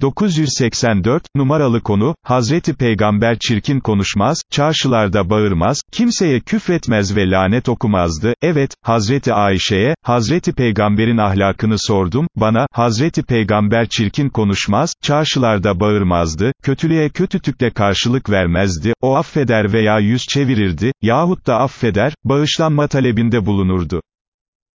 984, numaralı konu, Hazreti Peygamber çirkin konuşmaz, çarşılarda bağırmaz, kimseye küfretmez ve lanet okumazdı, evet, Hazreti Ayşe'ye, Hazreti Peygamber'in ahlakını sordum, bana, Hazreti Peygamber çirkin konuşmaz, çarşılarda bağırmazdı, kötülüğe kötütükle karşılık vermezdi, o affeder veya yüz çevirirdi, yahut da affeder, bağışlanma talebinde bulunurdu.